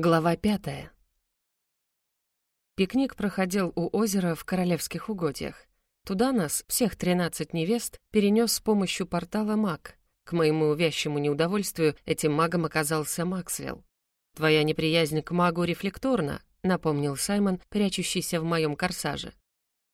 Глава пятая. Пикник проходил у озера в Королевских угодьях. Туда нас, всех 13 невест, перенес с помощью портала маг. К моему вящему неудовольствию этим магом оказался Максвелл. «Твоя неприязнь к магу рефлекторна», — напомнил Саймон, прячущийся в моем корсаже.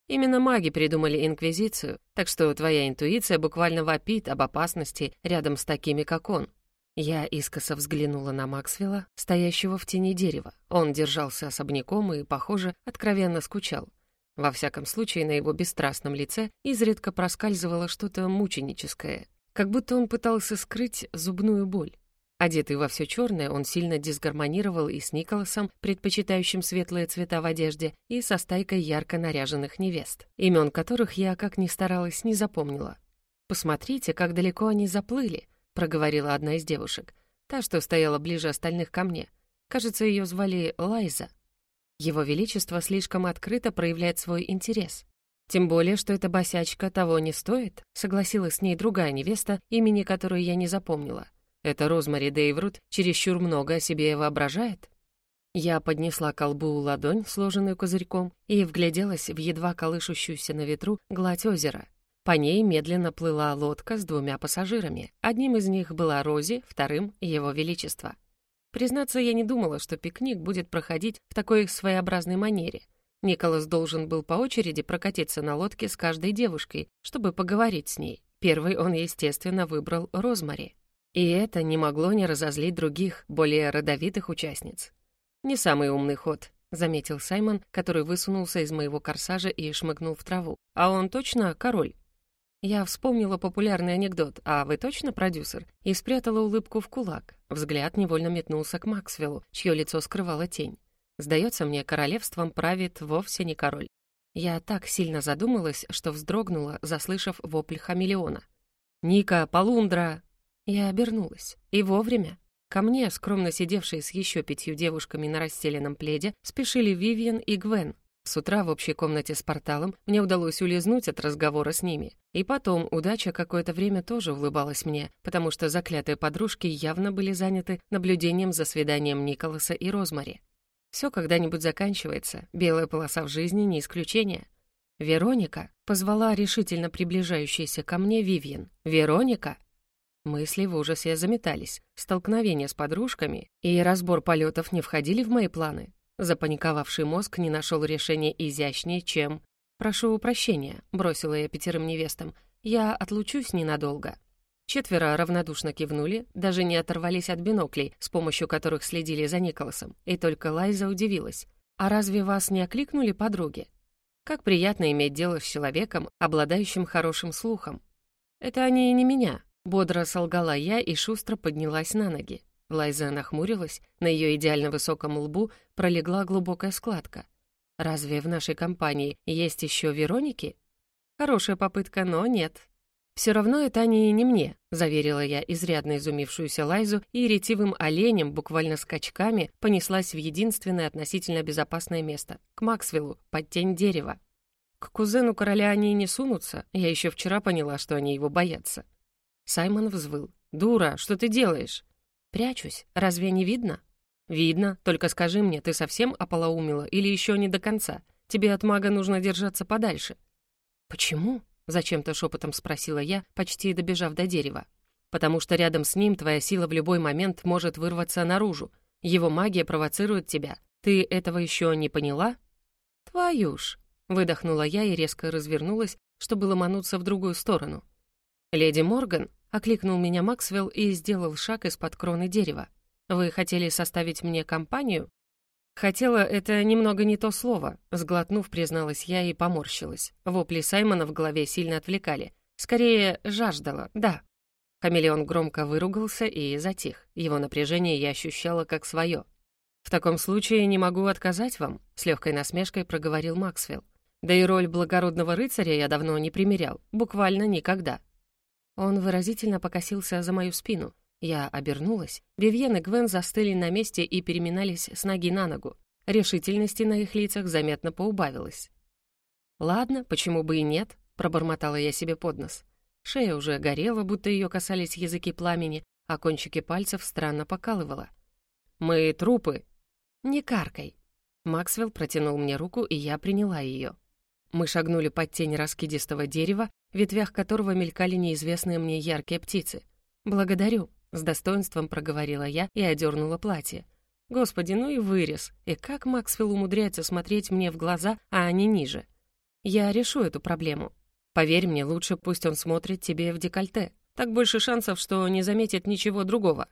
«Именно маги придумали Инквизицию, так что твоя интуиция буквально вопит об опасности рядом с такими, как он. Я искоса взглянула на Максвелла, стоящего в тени дерева. Он держался особняком и, похоже, откровенно скучал. Во всяком случае, на его бесстрастном лице изредка проскальзывало что-то мученическое, как будто он пытался скрыть зубную боль. Одетый во все черное, он сильно дисгармонировал и с Николасом, предпочитающим светлые цвета в одежде, и со стайкой ярко наряженных невест, имен которых я, как ни старалась, не запомнила. «Посмотрите, как далеко они заплыли», — проговорила одна из девушек. Та, что стояла ближе остальных ко мне. Кажется, ее звали Лайза. Его Величество слишком открыто проявляет свой интерес. Тем более, что эта босячка того не стоит, согласилась с ней другая невеста, имени которой я не запомнила. Это Розмари Дейврут чересчур много о себе воображает. Я поднесла к колбу ладонь, сложенную козырьком, и вгляделась в едва колышущуюся на ветру гладь озера. По ней медленно плыла лодка с двумя пассажирами. Одним из них была Рози, вторым — Его Величество. Признаться, я не думала, что пикник будет проходить в такой своеобразной манере. Николас должен был по очереди прокатиться на лодке с каждой девушкой, чтобы поговорить с ней. Первый он, естественно, выбрал Розмари. И это не могло не разозлить других, более родовитых участниц. «Не самый умный ход», — заметил Саймон, который высунулся из моего корсажа и шмыгнул в траву. «А он точно король?» Я вспомнила популярный анекдот «А вы точно продюсер?» и спрятала улыбку в кулак. Взгляд невольно метнулся к Максвеллу, чье лицо скрывала тень. Сдается мне, королевством правит вовсе не король. Я так сильно задумалась, что вздрогнула, заслышав вопль хамелеона. «Ника, Полундра!» Я обернулась. И вовремя. Ко мне, скромно сидевшие с еще пятью девушками на расстеленном пледе, спешили Вивиан и Гвен, с утра в общей комнате с порталом мне удалось улизнуть от разговора с ними. И потом удача какое-то время тоже улыбалась мне, потому что заклятые подружки явно были заняты наблюдением за свиданием Николаса и Розмари. Все когда-нибудь заканчивается, белая полоса в жизни не исключение. «Вероника!» — позвала решительно приближающаяся ко мне Вивьен. «Вероника!» Мысли в ужасе заметались. Столкновение с подружками и разбор полетов не входили в мои планы. Запаниковавший мозг не нашел решения изящнее, чем... «Прошу прощения», — бросила я пятерым невестам. «Я отлучусь ненадолго». Четверо равнодушно кивнули, даже не оторвались от биноклей, с помощью которых следили за Николасом. И только Лайза удивилась. «А разве вас не окликнули подруги?» Как приятно иметь дело с человеком, обладающим хорошим слухом. «Это они и не меня», — бодро солгала я и шустро поднялась на ноги. Лайза нахмурилась, на ее идеально высоком лбу пролегла глубокая складка. «Разве в нашей компании есть еще Вероники?» «Хорошая попытка, но нет». «Все равно это они и не мне», — заверила я изрядно изумившуюся Лайзу и ретивым оленем, буквально скачками, понеслась в единственное относительно безопасное место — к Максвеллу, под тень дерева. К кузену короля они не сунутся, я еще вчера поняла, что они его боятся. Саймон взвыл. «Дура, что ты делаешь?» «Прячусь. Разве не видно?» «Видно. Только скажи мне, ты совсем ополоумила или еще не до конца? Тебе от мага нужно держаться подальше». «Почему?» — зачем-то шепотом спросила я, почти добежав до дерева. «Потому что рядом с ним твоя сила в любой момент может вырваться наружу. Его магия провоцирует тебя. Ты этого еще не поняла?» «Твою ж!» — выдохнула я и резко развернулась, чтобы ломануться в другую сторону. «Леди Морган», Окликнул меня Максвелл и сделал шаг из-под кроны дерева. «Вы хотели составить мне компанию?» «Хотела — это немного не то слово», — сглотнув, призналась я и поморщилась. Вопли Саймона в голове сильно отвлекали. Скорее, жаждала, да. Хамелеон громко выругался и затих. Его напряжение я ощущала как свое. «В таком случае не могу отказать вам», — с легкой насмешкой проговорил Максвелл. «Да и роль благородного рыцаря я давно не примерял, буквально никогда. Он выразительно покосился за мою спину. Я обернулась. Вивьен и Гвен застыли на месте и переминались с ноги на ногу. Решительности на их лицах заметно поубавилось. «Ладно, почему бы и нет?» — пробормотала я себе под нос. Шея уже горела, будто ее касались языки пламени, а кончики пальцев странно покалывала. «Мы трупы», «Не каркай». Максвелл протянул мне руку, и я приняла ее. Мы шагнули под тень раскидистого дерева, ветвях которого мелькали неизвестные мне яркие птицы. «Благодарю», — с достоинством проговорила я и одернула платье. Господи, ну и вырез. И как Максвелл умудряется смотреть мне в глаза, а не ниже? Я решу эту проблему. Поверь мне, лучше пусть он смотрит тебе в декольте. Так больше шансов, что не заметит ничего другого.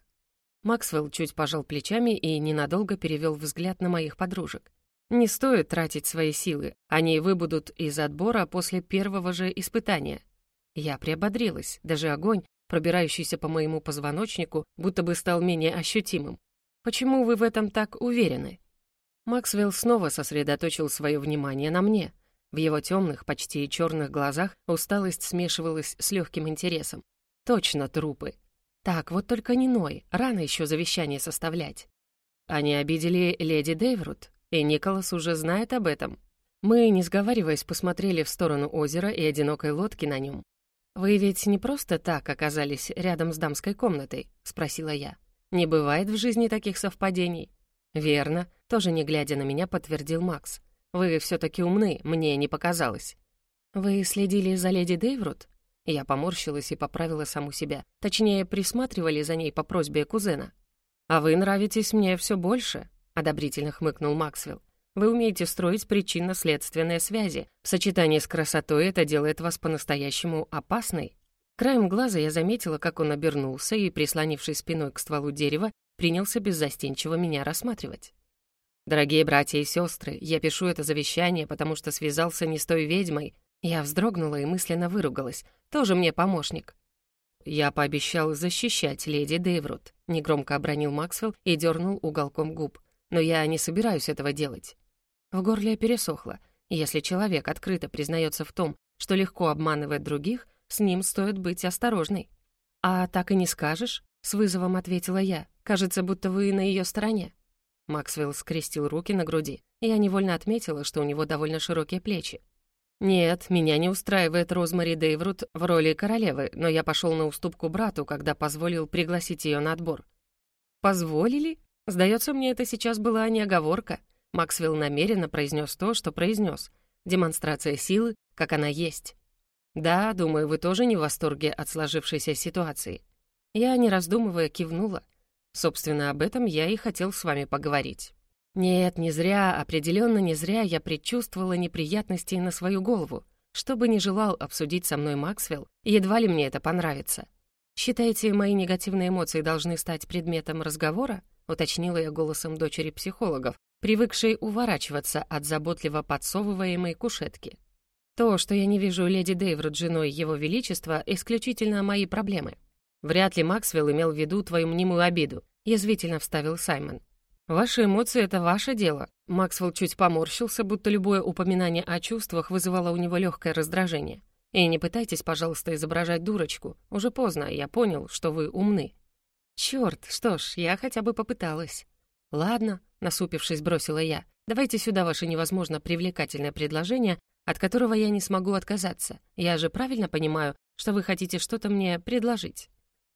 Максвелл чуть пожал плечами и ненадолго перевел взгляд на моих подружек. Не стоит тратить свои силы, они выбудут из отбора после первого же испытания. Я приободрилась, даже огонь, пробирающийся по моему позвоночнику, будто бы стал менее ощутимым. Почему вы в этом так уверены? Максвелл снова сосредоточил свое внимание на мне. В его темных, почти черных глазах усталость смешивалась с легким интересом. Точно трупы. Так, вот только не Ной, рано еще завещание составлять. Они обидели леди Дейврут, и Николас уже знает об этом. Мы, не сговариваясь, посмотрели в сторону озера и одинокой лодки на нем. «Вы ведь не просто так оказались рядом с дамской комнатой?» — спросила я. Не бывает в жизни таких совпадений. Верно, тоже не глядя на меня, подтвердил Макс. Вы все-таки умны, мне не показалось. Вы следили за леди Дейврут? Я поморщилась и поправила саму себя. Точнее, присматривали за ней по просьбе кузена. «А вы нравитесь мне все больше», — одобрительно хмыкнул Максвелл. «Вы умеете строить причинно-следственные связи. В сочетании с красотой это делает вас по-настоящему опасной». Краем глаза я заметила, как он обернулся и, прислонившись спиной к стволу дерева, принялся беззастенчиво меня рассматривать. «Дорогие братья и сестры, я пишу это завещание, потому что связался не с той ведьмой». Я вздрогнула и мысленно выругалась. «Тоже мне помощник». «Я пообещал защищать леди Дейврут», — негромко обронил Максвелл и дернул уголком губ. «Но я не собираюсь этого делать». В горле пересохло. Если человек открыто признается в том, что легко обманывает других, с ним стоит быть осторожной». «А так и не скажешь?» — с вызовом ответила я. «Кажется, будто вы на ее стороне». Максвелл скрестил руки на груди. Я невольно отметила, что у него довольно широкие плечи. «Нет, меня не устраивает Розмари Дейврут в роли королевы, но я пошел на уступку брату, когда позволил пригласить ее на отбор». «Позволили? Сдается мне, это сейчас была не оговорка». Максвелл намеренно произнес то, что произнес. Демонстрация силы, как она есть. «Да, думаю, вы тоже не в восторге от сложившейся ситуации». Я, не раздумывая, кивнула. Собственно, об этом я и хотел с вами поговорить. Нет, не зря, определенно не зря я предчувствовала неприятности на свою голову. Что бы ни желал обсудить со мной Максвелл, едва ли мне это понравится. «Считаете, мои негативные эмоции должны стать предметом разговора?» Уточнила я голосом дочери психологов, привыкшей уворачиваться от заботливо подсовываемой кушетки. То, что я не вижу леди Дейврут женой Его Величества, исключительно мои проблемы. Вряд ли Максвелл имел в виду твою мнимую обиду, язвительно вставил Саймон. Ваши эмоции — это ваше дело. Максвелл чуть поморщился, будто любое упоминание о чувствах вызывало у него легкое раздражение. И не пытайтесь, пожалуйста, изображать дурочку. Уже поздно, я понял, что вы умны. Черт, что ж, я хотя бы попыталась. Ладно, насупившись, бросила я. Давайте сюда ваше невозможно привлекательное предложение от которого я не смогу отказаться. Я же правильно понимаю, что вы хотите что-то мне предложить?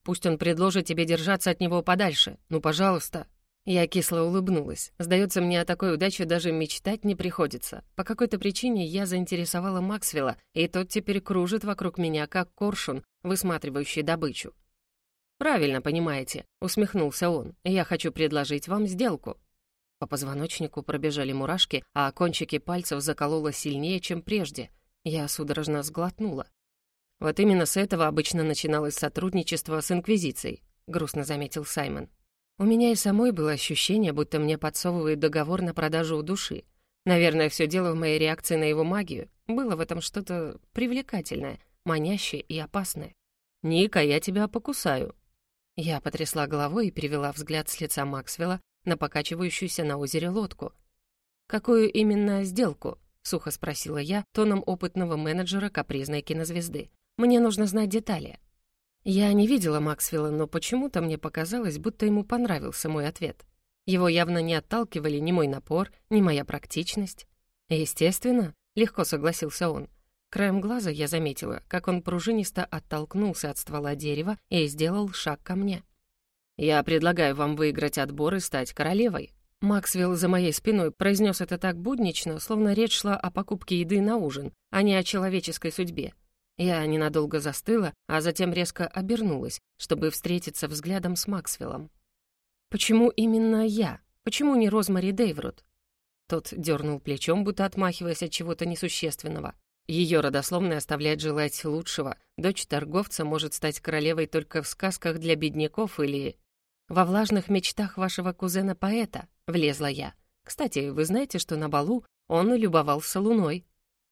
Пусть он предложит тебе держаться от него подальше. Ну, пожалуйста». Я кисло улыбнулась. Сдается мне о такой удаче даже мечтать не приходится. По какой-то причине я заинтересовала Максвелла, и тот теперь кружит вокруг меня, как коршун, высматривающий добычу. «Правильно понимаете», — усмехнулся он. «Я хочу предложить вам сделку. По позвоночнику пробежали мурашки, а кончики пальцев закололо сильнее, чем прежде. Я судорожно сглотнула. «Вот именно с этого обычно начиналось сотрудничество с Инквизицией», — грустно заметил Саймон. «У меня и самой было ощущение, будто мне подсовывают договор на продажу души. Наверное, все дело в моей реакции на его магию. Было в этом что-то привлекательное, манящее и опасное. «Ника, я тебя покусаю». Я потрясла головой и перевела взгляд с лица Максвелла на покачивающуюся на озере лодку. «Какую именно сделку?» — сухо спросила я тоном опытного менеджера капризной кинозвезды. «Мне нужно знать детали». Я не видела Максвелла, но почему-то мне показалось, будто ему понравился мой ответ. Его явно не отталкивали ни мой напор, ни моя практичность. «Естественно», — легко согласился он. Краем глаза я заметила, как он пружинисто оттолкнулся от ствола дерева и сделал шаг ко мне. «Я предлагаю вам выиграть отбор и стать королевой». Максвелл за моей спиной произнес это так буднично, словно речь шла о покупке еды на ужин, а не о человеческой судьбе. Я ненадолго застыла, а затем резко обернулась, чтобы встретиться взглядом с Максвеллом. «Почему именно я? Почему не Розмари Дейвруд?» Тот дернул плечом, будто отмахиваясь от чего-то несущественного. Ее родословная оставляет желать лучшего. Дочь торговца может стать королевой только в сказках для бедняков или... «Во влажных мечтах вашего кузена-поэта», — влезла я. «Кстати, вы знаете, что на балу он любовался луной?»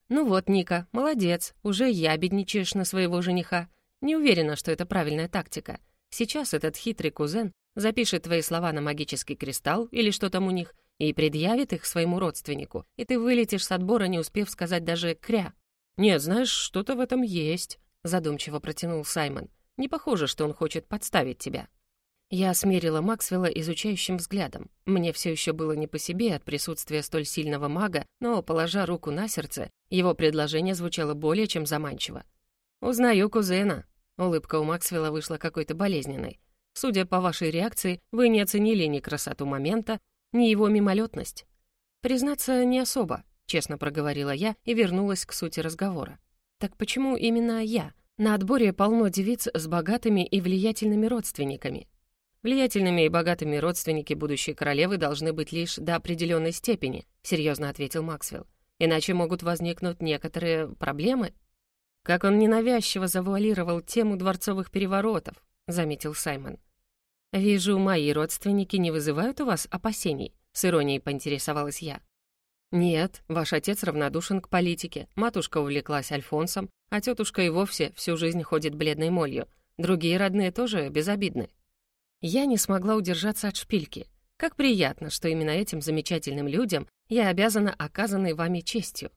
«Ну вот, Ника, молодец, уже ябедничаешь на своего жениха. Не уверена, что это правильная тактика. Сейчас этот хитрый кузен запишет твои слова на магический кристалл или что там у них и предъявит их своему родственнику, и ты вылетишь с отбора, не успев сказать даже «кря». «Нет, знаешь, что-то в этом есть», — задумчиво протянул Саймон. «Не похоже, что он хочет подставить тебя». Я смерила Максвелла изучающим взглядом. Мне все еще было не по себе от присутствия столь сильного мага, но, положа руку на сердце, его предложение звучало более чем заманчиво. «Узнаю кузена». Улыбка у Максвелла вышла какой-то болезненной. «Судя по вашей реакции, вы не оценили ни красоту момента, ни его мимолетность». «Признаться, не особо», — честно проговорила я и вернулась к сути разговора. «Так почему именно я? На отборе полно девиц с богатыми и влиятельными родственниками. Влиятельными и богатыми родственники будущей королевы должны быть лишь до определенной степени, серьезно ответил Максвелл. Иначе могут возникнуть некоторые проблемы. Как он ненавязчиво завуалировал тему дворцовых переворотов, заметил Саймон. Вижу, мои родственники не вызывают у вас опасений, с иронией поинтересовалась я. «Нет, ваш отец равнодушен к политике, матушка увлеклась Альфонсом, а тетушка и вовсе всю жизнь ходит бледной молью. Другие родные тоже безобидны. Я не смогла удержаться от шпильки. Как приятно, что именно этим замечательным людям я обязана оказанной вами честью.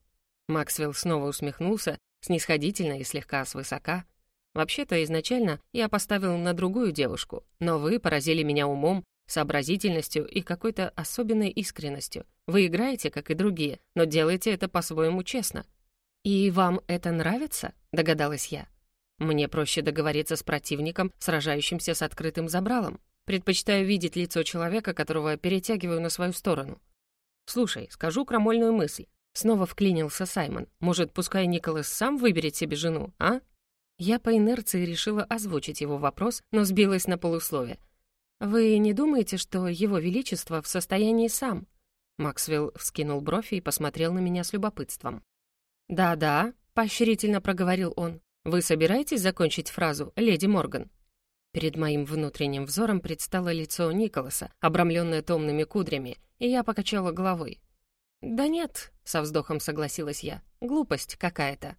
Максвелл снова усмехнулся, снисходительно и слегка свысока. Вообще-то, изначально я поставил на другую девушку, но вы поразили меня умом, сообразительностью и какой-то особенной искренностью. Вы играете, как и другие, но делаете это по-своему честно. «И вам это нравится?» — догадалась я. Мне проще договориться с противником, сражающимся с открытым забралом. Предпочитаю видеть лицо человека, которого перетягиваю на свою сторону. «Слушай, скажу крамольную мысль». Снова вклинился Саймон. «Может, пускай Николас сам выберет себе жену, а?» Я по инерции решила озвучить его вопрос, но сбилась на полуслове. «Вы не думаете, что его величество в состоянии сам?» Максвелл вскинул бровь и посмотрел на меня с любопытством. «Да-да», — поощрительно проговорил он. «Вы собираетесь закончить фразу, леди Морган?» Перед моим внутренним взором предстало лицо Николаса, обрамленное томными кудрями, и я покачала головой. «Да нет», — со вздохом согласилась я, — «глупость какая-то».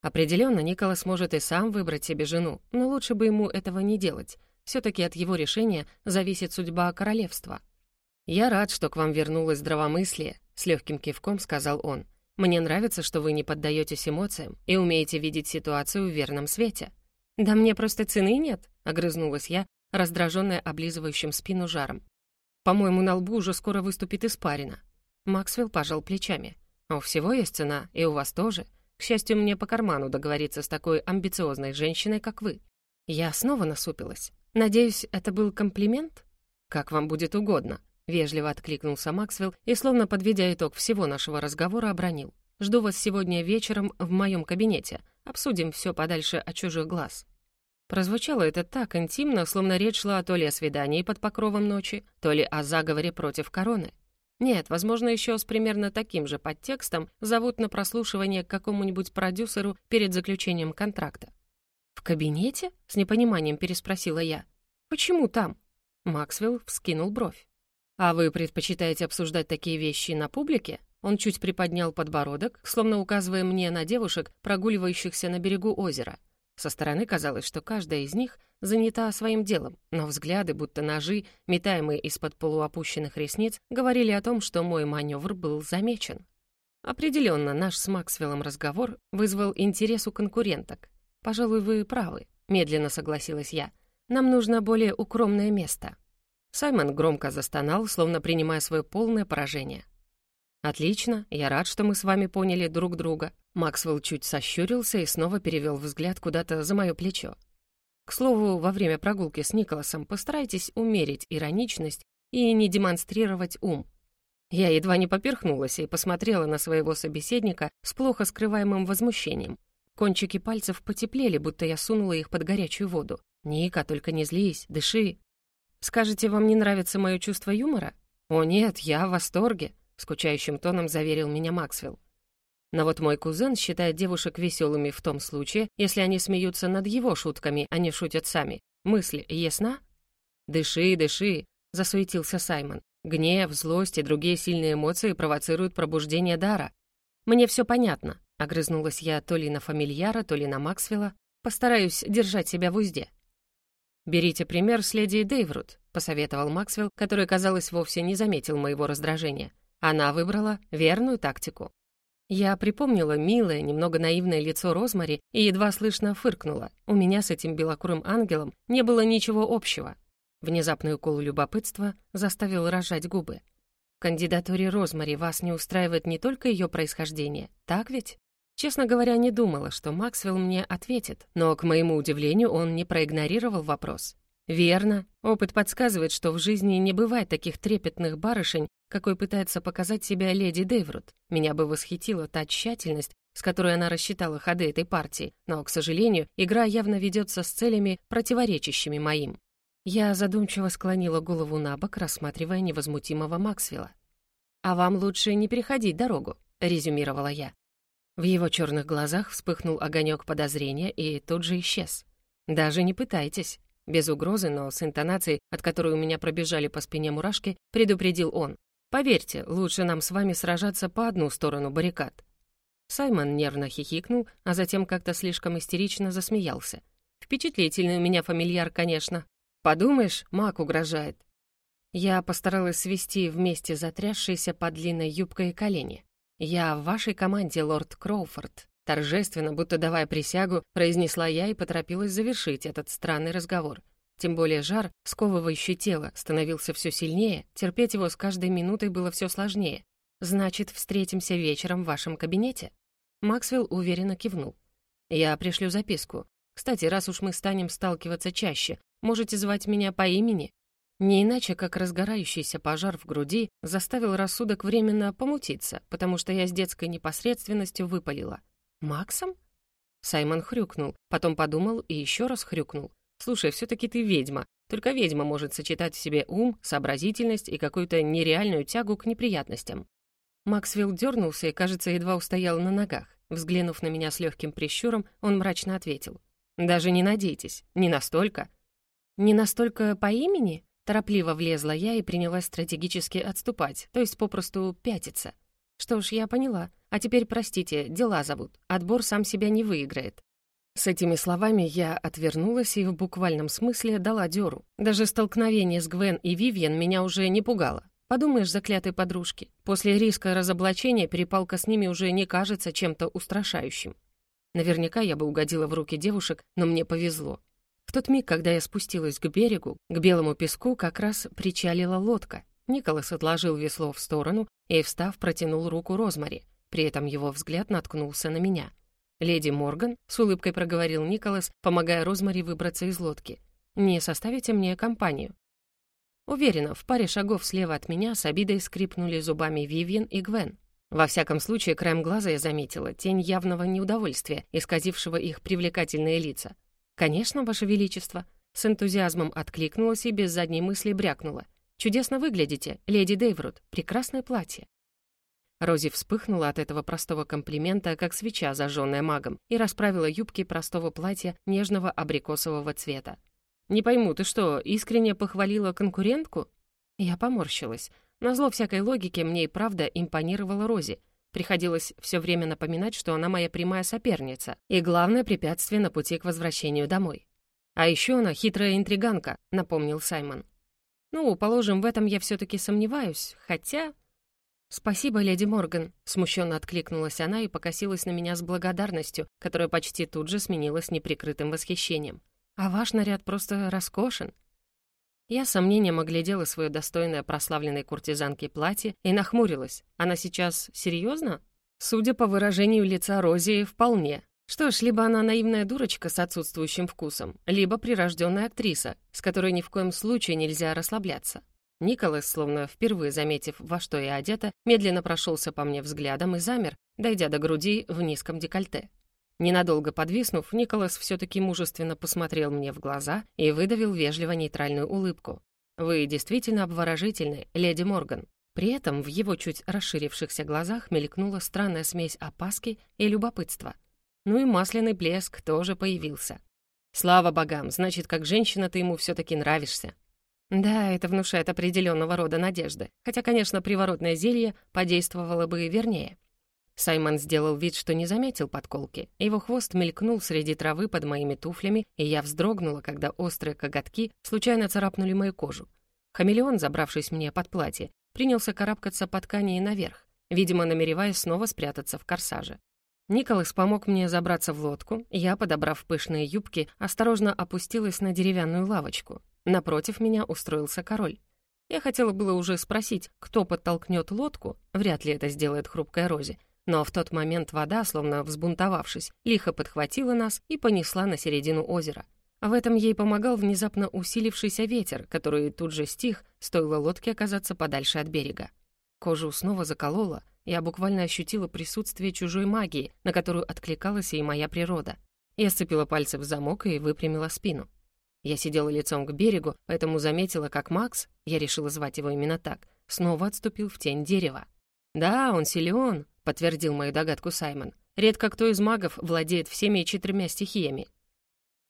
Определенно, Николас может и сам выбрать себе жену, но лучше бы ему этого не делать. Все-таки от его решения зависит судьба королевства. «Я рад, что к вам вернулось здравомыслие», — с легким кивком сказал он. Мне нравится, что вы не поддаетесь эмоциям и умеете видеть ситуацию в верном свете». «Да мне просто цены нет», — огрызнулась я, раздраженная облизывающим спину жаром. «По-моему, на лбу уже скоро выступит испарина». Максвелл пожал плечами. «У всего есть цена, и у вас тоже. К счастью, мне по карману договориться с такой амбициозной женщиной, как вы». Я снова насупилась. «Надеюсь, это был комплимент?» «Как вам будет угодно», — вежливо откликнулся Максвелл и, словно подведя итог всего нашего разговора, обронил. «Жду вас сегодня вечером в моем кабинете. Обсудим все подальше от чужих глаз». Прозвучало это так интимно, словно речь шла то ли о свидании под покровом ночи, то ли о заговоре против короны. Нет, возможно, еще с примерно таким же подтекстом зовут на прослушивание к какому-нибудь продюсеру перед заключением контракта. «В кабинете?» — с непониманием переспросила я. «Почему там?» Максвелл вскинул бровь. «А вы предпочитаете обсуждать такие вещи на публике?» Он чуть приподнял подбородок, словно указывая мне на девушек, прогуливающихся на берегу озера. Со стороны казалось, что каждая из них занята своим делом, но взгляды, будто ножи, метаемые из-под полуопущенных ресниц, говорили о том, что мой маневр был замечен. Определенно, наш с Максвеллом разговор вызвал интерес у конкуренток. «Пожалуй, вы правы», — медленно согласилась я. «Нам нужно более укромное место». Саймон громко застонал, словно принимая свое полное поражение. «Отлично, я рад, что мы с вами поняли друг друга». Максвелл чуть сощурился и снова перевел взгляд куда-то за мое плечо. «К слову, во время прогулки с Николасом постарайтесь умерить ироничность и не демонстрировать ум. Я едва не поперхнулась и посмотрела на своего собеседника с плохо скрываемым возмущением. Кончики пальцев потеплели, будто я сунула их под горячую воду. «Ника, только не злись, дыши». «Скажете, вам не нравится мое чувство юмора?» «О нет, я в восторге», — скучающим тоном заверил меня Максвелл. Но вот мой кузен считает девушек веселыми в том случае, если они смеются над его шутками, а не шутят сами. Мысль ясна? «Дыши, дыши», — засуетился Саймон. «Гнев, злость и другие сильные эмоции провоцируют пробуждение дара». «Мне все понятно», — огрызнулась я то ли на фамильяра, то ли на Максвелла. «Постараюсь держать себя в узде». «Берите пример с леди Дейврут», — посоветовал Максвелл, который, казалось, вовсе не заметил моего раздражения. Она выбрала верную тактику. Я припомнила милое, немного наивное лицо Розмари и едва слышно фыркнула. У меня с этим белокурым ангелом не было ничего общего. Внезапный укол любопытства заставил рожать губы. В кандидатуре Розмари вас не устраивает не только ее происхождение, так ведь? Честно говоря, не думала, что Максвелл мне ответит, но, к моему удивлению, он не проигнорировал вопрос. Верно. Опыт подсказывает, что в жизни не бывает таких трепетных барышень, какой пытается показать себя леди Дейврут. Меня бы восхитила та тщательность, с которой она рассчитала ходы этой партии, но, к сожалению, игра явно ведется с целями, противоречащими моим. Я задумчиво склонила голову на бок, рассматривая невозмутимого Максвелла. «А вам лучше не переходить дорогу», — резюмировала я. В его черных глазах вспыхнул огонек подозрения и тут же исчез. «Даже не пытайтесь», без угрозы, но с интонацией, от которой у меня пробежали по спине мурашки, предупредил он. «Поверьте, лучше нам с вами сражаться по одну сторону баррикад». Саймон нервно хихикнул, а затем как-то слишком истерично засмеялся. «Впечатлительный у меня фамильяр, конечно. Подумаешь, маг угрожает». Я постаралась свести вместе затрясшиеся под длинной юбкой колени. «Я в вашей команде, лорд Кроуфорд. Торжественно, будто давая присягу, произнесла я и поторопилась завершить этот странный разговор. Тем более жар, сковывающий тело, становился все сильнее, терпеть его с каждой минутой было все сложнее. «Значит, встретимся вечером в вашем кабинете?» Максвелл уверенно кивнул. «Я пришлю записку. Кстати, раз уж мы станем сталкиваться чаще, можете звать меня по имени?» Не иначе, как разгорающийся пожар в груди заставил рассудок временно помутиться, потому что я с детской непосредственностью выпалила. «Максом?» Саймон хрюкнул, потом подумал и еще раз хрюкнул. «Слушай, все-таки ты ведьма. Только ведьма может сочетать в себе ум, сообразительность и какую-то нереальную тягу к неприятностям». Максвелл дернулся и, кажется, едва устоял на ногах. Взглянув на меня с легким прищуром, он мрачно ответил. «Даже не надейтесь, не настолько». «Не настолько по имени?» Торопливо влезла я и принялась стратегически отступать, то есть попросту пятиться. Что ж, я поняла. А теперь, простите, дела зовут. Отбор сам себя не выиграет. С этими словами я отвернулась и в буквальном смысле дала дёру. Даже столкновение с Гвен и Вивьен меня уже не пугало. Подумаешь, заклятые подружки. После риска разоблачения перепалка с ними уже не кажется чем-то устрашающим. Наверняка я бы угодила в руки девушек, но мне повезло. Тот миг, когда я спустилась к берегу, к белому песку как раз причалила лодка. Николас отложил весло в сторону и, встав, протянул руку Розмари. При этом его взгляд наткнулся на меня. «Леди Морган», — с улыбкой проговорил Николас, помогая Розмари выбраться из лодки, «не составите мне компанию?» Уверена, в паре шагов слева от меня с обидой скрипнули зубами Вивьен и Гвен. Во всяком случае, краем глаза я заметила тень явного неудовольствия, исказившего их привлекательные лица. «Конечно, Ваше Величество!» С энтузиазмом откликнулась и без задней мысли брякнула. «Чудесно выглядите, леди Дейврут, прекрасное платье». Рози вспыхнула от этого простого комплимента, как свеча, зажженная магом, и расправила юбки простого платья нежного абрикосового цвета. «Не пойму, ты что, искренне похвалила конкурентку?» Я поморщилась. Назло всякой логике мне и правда импонировала Рози. Приходилось все время напоминать, что она моя прямая соперница и главное препятствие на пути к возвращению домой. «А еще она хитрая интриганка», — напомнил Саймон. «Ну, положим, в этом я все-таки сомневаюсь, хотя...» «Спасибо, леди Морган», — смущенно откликнулась она и покосилась на меня с благодарностью, которая почти тут же сменилась неприкрытым восхищением. «А ваш наряд просто роскошен». Я с сомнением оглядела свое достойное прославленной куртизанки платье и нахмурилась. Она сейчас серьезно? Судя по выражению лица Рози, вполне. Что ж, либо она наивная дурочка с отсутствующим вкусом, либо прирожденная актриса, с которой ни в коем случае нельзя расслабляться. Николас, словно впервые заметив, во что я одета, медленно прошелся по мне взглядом и замер, дойдя до груди в низком декольте. Ненадолго подвиснув, Николас все-таки мужественно посмотрел мне в глаза и выдавил вежливо нейтральную улыбку. «Вы действительно обворожительны, леди Морган». При этом в его чуть расширившихся глазах мелькнула странная смесь опаски и любопытства. Ну и масляный блеск тоже появился. «Слава богам, значит, как женщина ты ему все-таки нравишься». Да, это внушает определенного рода надежды, хотя, конечно, приворотное зелье подействовало бы вернее. Саймон сделал вид, что не заметил подколки. Его хвост мелькнул среди травы под моими туфлями, и я вздрогнула, когда острые коготки случайно царапнули мою кожу. Хамелеон, забравшись мне под платье, принялся карабкаться по ткани и наверх, видимо, намереваясь снова спрятаться в корсаже. Николас помог мне забраться в лодку, я, подобрав пышные юбки, осторожно опустилась на деревянную лавочку. Напротив меня устроился король. Я хотела было уже спросить, кто подтолкнет лодку, вряд ли это сделает хрупкая Рози, но в тот момент вода, словно взбунтовавшись, лихо подхватила нас и понесла на середину озера. В этом ей помогал внезапно усилившийся ветер, который тут же стих, стоило лодке оказаться подальше от берега. Кожу снова заколола, я буквально ощутила присутствие чужой магии, на которую откликалась и моя природа. Я сцепила пальцы в замок и выпрямила спину. Я сидела лицом к берегу, поэтому заметила, как Макс, я решила звать его именно так, снова отступил в тень дерева. «Да, он силен», — подтвердил мою догадку Саймон. «Редко кто из магов владеет всеми четырьмя стихиями».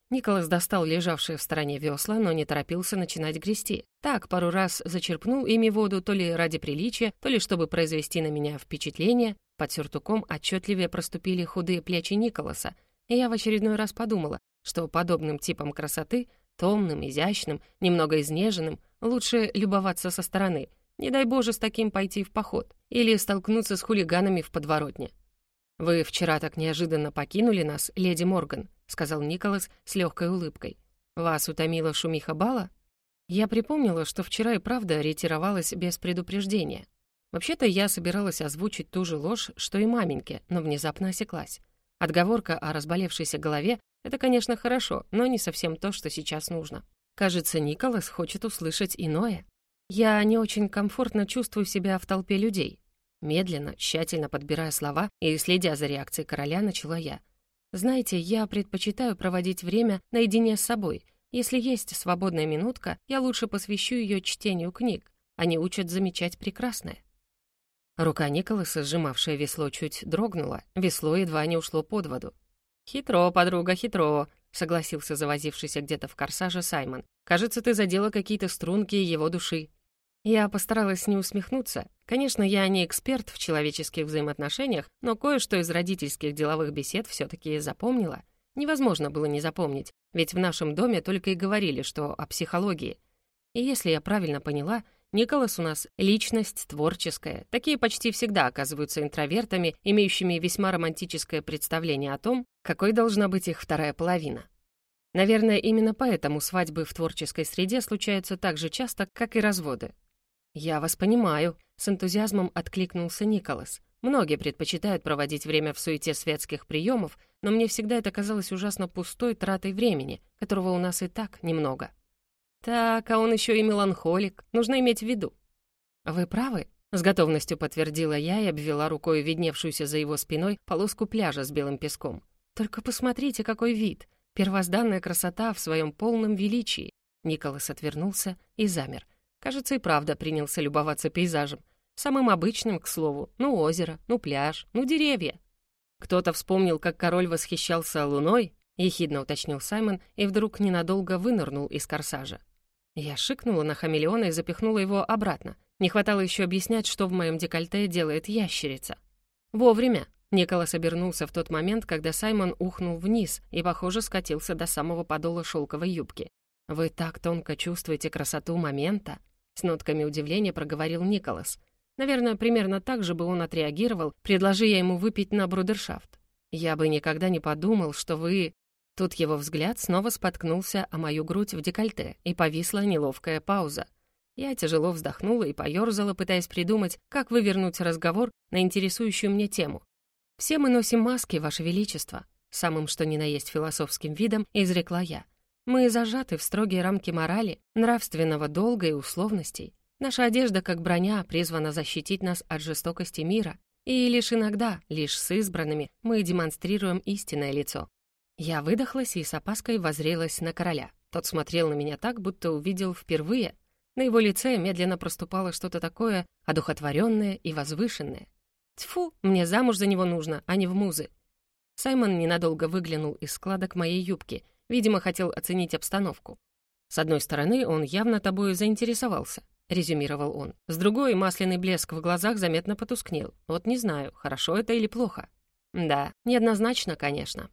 Николас достал лежавшие в стороне весла, но не торопился начинать грести. Так, пару раз зачерпнул ими воду, то ли ради приличия, то ли чтобы произвести на меня впечатление. Под сюртуком отчетливее проступили худые плечи Николаса, и я в очередной раз подумала, что подобным типом красоты, томным, изящным, немного изнеженным, лучше любоваться со стороны — не дай Боже с таким пойти в поход или столкнуться с хулиганами в подворотне. «Вы вчера так неожиданно покинули нас, леди Морган», сказал Николас с легкой улыбкой. «Вас утомила шумиха бала?» Я припомнила, что вчера и правда ретировалась без предупреждения. Вообще-то я собиралась озвучить ту же ложь, что и маменьке, но внезапно осеклась. Отговорка о разболевшейся голове — это, конечно, хорошо, но не совсем то, что сейчас нужно. Кажется, Николас хочет услышать иное. Я не очень комфортно чувствую себя в толпе людей. Медленно, тщательно подбирая слова и следя за реакцией короля, начала я. Знаете, я предпочитаю проводить время наедине с собой. Если есть свободная минутка, я лучше посвящу ее чтению книг. Они учат замечать прекрасное. Рука Николаса, сжимавшая весло, чуть дрогнула. Весло едва не ушло под воду. «Хитро, подруга, хитро», — согласился завозившийся где-то в корсаже Саймон. «Кажется, ты задела какие-то струнки его души». Я постаралась не усмехнуться. Конечно, я не эксперт в человеческих взаимоотношениях, но кое-что из родительских деловых бесед все таки запомнила. Невозможно было не запомнить, ведь в нашем доме только и говорили, что о психологии. И если я правильно поняла, Николас у нас личность творческая. Такие почти всегда оказываются интровертами, имеющими весьма романтическое представление о том, какой должна быть их вторая половина. Наверное, именно поэтому свадьбы в творческой среде случаются так же часто, как и разводы. «Я вас понимаю», — с энтузиазмом откликнулся Николас. «Многие предпочитают проводить время в суете светских приемов, но мне всегда это казалось ужасно пустой тратой времени, которого у нас и так немного». «Так, а он еще и меланхолик, нужно иметь в виду». «Вы правы», — с готовностью подтвердила я и обвела рукой видневшуюся за его спиной полоску пляжа с белым песком. «Только посмотрите, какой вид! Первозданная красота в своем полном величии!» Николас отвернулся и замер, Кажется, и правда принялся любоваться пейзажем. Самым обычным, к слову. Ну, озеро, ну, пляж, ну, деревья. Кто-то вспомнил, как король восхищался луной, ехидно уточнил Саймон и вдруг ненадолго вынырнул из корсажа. Я шикнула на хамелеона и запихнула его обратно. Не хватало еще объяснять, что в моем декольте делает ящерица. Вовремя. Николас обернулся в тот момент, когда Саймон ухнул вниз и, похоже, скатился до самого подола шелковой юбки. «Вы так тонко чувствуете красоту момента?» С нотками удивления проговорил Николас. Наверное, примерно так же бы он отреагировал, предложи я ему выпить на брудершафт. Я бы никогда не подумал, что вы... Тут его взгляд снова споткнулся о мою грудь в декольте, и повисла неловкая пауза. Я тяжело вздохнула и поёрзала, пытаясь придумать, как вывернуть разговор на интересующую мне тему. «Все мы носим маски, Ваше Величество», самым что ни на есть философским видом изрекла я. Мы зажаты в строгие рамки морали, нравственного долга и условностей. Наша одежда, как броня, призвана защитить нас от жестокости мира, и лишь иногда, лишь с избранными, мы демонстрируем истинное лицо. Я выдохлась и с опаской возрелась на короля. Тот смотрел на меня так, будто увидел впервые. На его лице медленно проступало что-то такое одухотворенное и возвышенное. Тьфу, мне замуж за него нужно, а не в музы. Саймон ненадолго выглянул из складок моей юбки, видимо, хотел оценить обстановку. С одной стороны, он явно тобой заинтересовался, резюмировал он. С другой, масляный блеск в глазах заметно потускнел. Вот не знаю, хорошо это или плохо. Да, неоднозначно, конечно.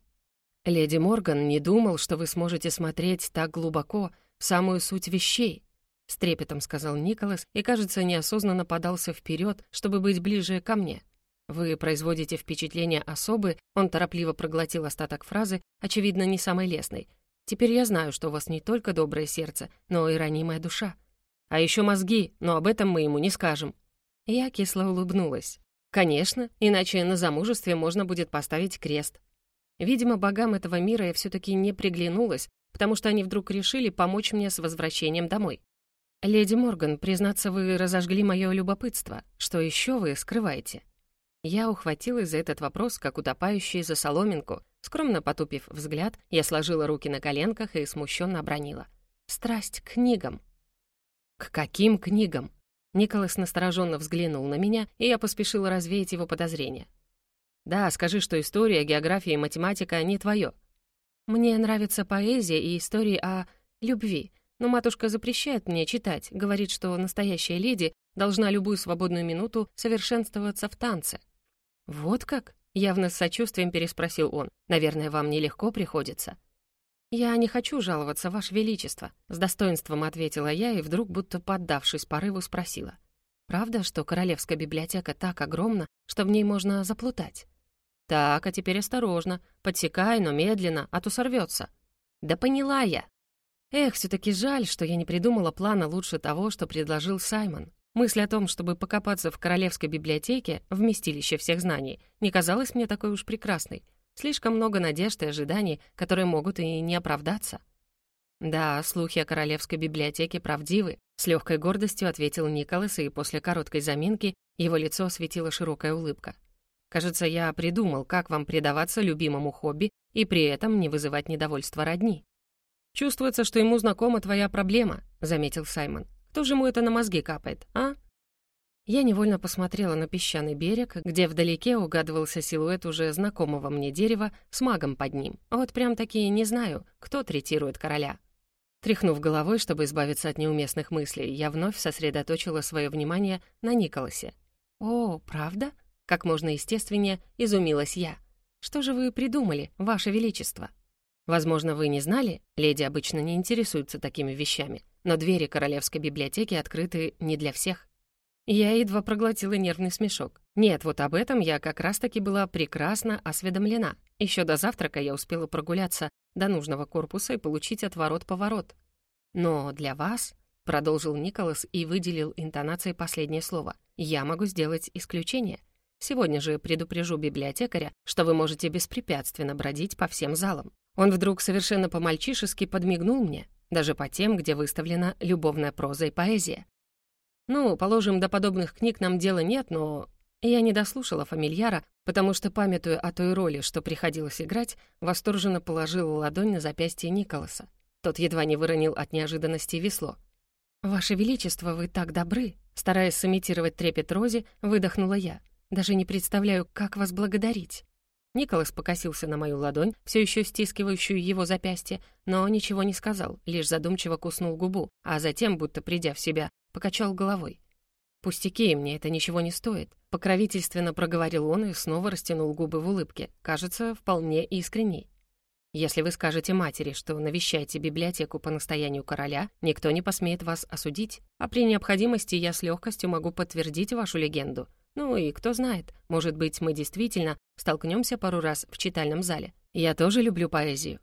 Леди Морган не думал, что вы сможете смотреть так глубоко в самую суть вещей, с трепетом сказал Николас и, кажется, неосознанно подался вперед, чтобы быть ближе ко мне. Вы производите впечатление особы, он торопливо проглотил остаток фразы, очевидно, не самой лестной. Теперь я знаю, что у вас не только доброе сердце, но и ранимая душа. А еще мозги, но об этом мы ему не скажем. Я кисло улыбнулась. Конечно, иначе на замужестве можно будет поставить крест. Видимо, богам этого мира я все-таки не приглянулась, потому что они вдруг решили помочь мне с возвращением домой. «Леди Морган, признаться, вы разожгли мое любопытство. Что еще вы скрываете?» Я ухватилась за этот вопрос, как утопающий за соломинку. Скромно потупив взгляд, я сложила руки на коленках и смущенно обронила. «Страсть к книгам». «К каким книгам?» Николас настороженно взглянул на меня, и я поспешила развеять его подозрения. «Да, скажи, что история, география и математика не твое». «Мне нравится поэзия и истории о любви, но матушка запрещает мне читать, говорит, что настоящая леди должна любую свободную минуту совершенствоваться в танце. «Вот как?» — явно с сочувствием переспросил он. «Наверное, вам нелегко приходится». «Я не хочу жаловаться, Ваше Величество», — с достоинством ответила я и вдруг, будто поддавшись порыву, спросила. «Правда, что Королевская библиотека так огромна, что в ней можно заплутать?» «Так, а теперь осторожно. Подсекай, но медленно, а то сорвется». «Да поняла я». Эх, все-таки жаль, что я не придумала плана лучше того, что предложил Саймон. Мысль о том, чтобы покопаться в Королевской библиотеке, вместилище всех знаний, не казалась мне такой уж прекрасной. Слишком много надежд и ожиданий, которые могут и не оправдаться. «Да, слухи о Королевской библиотеке правдивы», — с легкой гордостью ответил Николас, и после короткой заминки его лицо осветила широкая улыбка. «Кажется, я придумал, как вам предаваться любимому хобби и при этом не вызывать недовольства родни». «Чувствуется, что ему знакома твоя проблема», — заметил Саймон. Кто же ему это на мозги капает, а? Я невольно посмотрела на песчаный берег, где вдалеке угадывался силуэт уже знакомого мне дерева с магом под ним. Вот прям-таки не знаю, кто третирует короля. Тряхнув головой, чтобы избавиться от неуместных мыслей, я вновь сосредоточила свое внимание на Николасе. «О, правда?» — как можно естественнее изумилась я. «Что же вы придумали, Ваше Величество?» Возможно, вы не знали, леди обычно не интересуются такими вещами, но двери Королевской библиотеки открыты не для всех. Я едва проглотила нервный смешок. Нет, вот об этом я как раз-таки была прекрасно осведомлена. Еще до завтрака я успела прогуляться до нужного корпуса и получить отворот-поворот. Но для вас, — продолжил Николас и выделил интонацией последнее слово, — я могу сделать исключение. Сегодня же предупрежу библиотекаря, что вы можете беспрепятственно бродить по всем залам. Он вдруг совершенно по-мальчишески подмигнул мне, даже по тем, где выставлена любовная проза и поэзия. Ну, положим, до подобных книг нам дела нет, но... Я не дослушала фамильяра, потому что, памятуя о той роли, что приходилось играть, восторженно положила ладонь на запястье Николаса. Тот едва не выронил от неожиданности весло. «Ваше Величество, вы так добры!» Стараясь сымитировать трепет Рози, выдохнула я. «Даже не представляю, как вас благодарить». Николас покосился на мою ладонь, все еще стискивающую его запястье, но ничего не сказал, лишь задумчиво куснул губу, а затем, будто придя в себя, покачал головой. «Пустяки, мне это ничего не стоит», — покровительственно проговорил он и снова растянул губы в улыбке, кажется, вполне искренней. «Если вы скажете матери, что навещаете библиотеку по настоянию короля, никто не посмеет вас осудить, а при необходимости я с легкостью могу подтвердить вашу легенду. Ну и кто знает, может быть, мы действительно столкнемся пару раз в читальном зале. Я тоже люблю поэзию.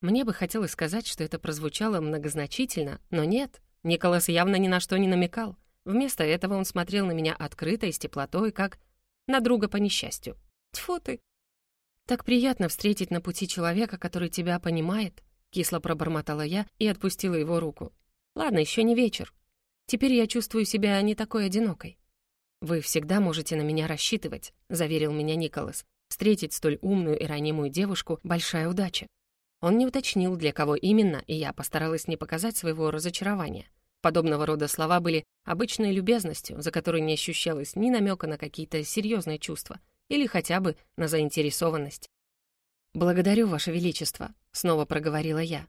Мне бы хотелось сказать, что это прозвучало многозначительно, но нет, Николас явно ни на что не намекал. Вместо этого он смотрел на меня открыто и с теплотой, как на друга по несчастью. Тьфу ты! Так приятно встретить на пути человека, который тебя понимает, кисло пробормотала я и отпустила его руку. Ладно, еще не вечер. Теперь я чувствую себя не такой одинокой. «Вы всегда можете на меня рассчитывать», — заверил меня Николас. «Встретить столь умную и ранимую девушку — большая удача». Он не уточнил, для кого именно, и я постаралась не показать своего разочарования. Подобного рода слова были обычной любезностью, за которой не ощущалось ни намека на какие-то серьезные чувства или хотя бы на заинтересованность. «Благодарю, Ваше Величество», — снова проговорила я.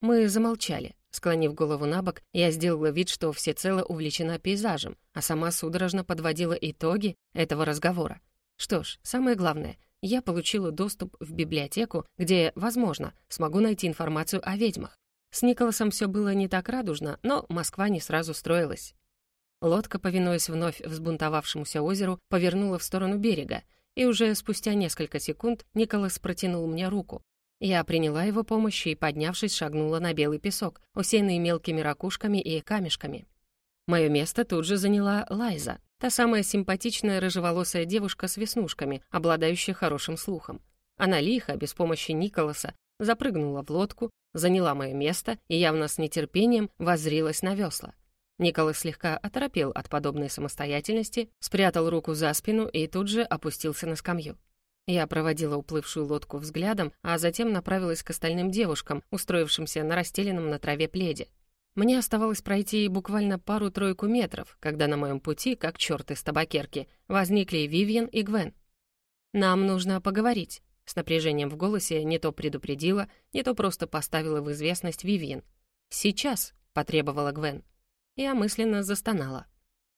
Мы замолчали. Склонив голову на бок, я сделала вид, что всецело увлечена пейзажем, а сама судорожно подводила итоги этого разговора. Что ж, самое главное, я получила доступ в библиотеку, где, возможно, смогу найти информацию о ведьмах. С Николасом все было не так радужно, но Москва не сразу строилась. Лодка, повинуясь вновь взбунтовавшемуся озеру, повернула в сторону берега, и уже спустя несколько секунд Николас протянул мне руку. Я приняла его помощь и, поднявшись, шагнула на белый песок, усеянный мелкими ракушками и камешками. Мое место тут же заняла Лайза, та самая симпатичная рыжеволосая девушка с веснушками, обладающая хорошим слухом. Она лихо, без помощи Николаса, запрыгнула в лодку, заняла мое место и явно с нетерпением воззрилась на весла. Николас слегка оторопел от подобной самостоятельности, спрятал руку за спину и тут же опустился на скамью. Я проводила уплывшую лодку взглядом, а затем направилась к остальным девушкам, устроившимся на расстеленном на траве пледе. Мне оставалось пройти буквально пару-тройку метров, когда на моем пути, как черт из табакерки, возникли Вивьен и Гвен. «Нам нужно поговорить», — с напряжением в голосе не то предупредила, не то просто поставила в известность Вивьен. «Сейчас», — потребовала Гвен. Я мысленно застонала.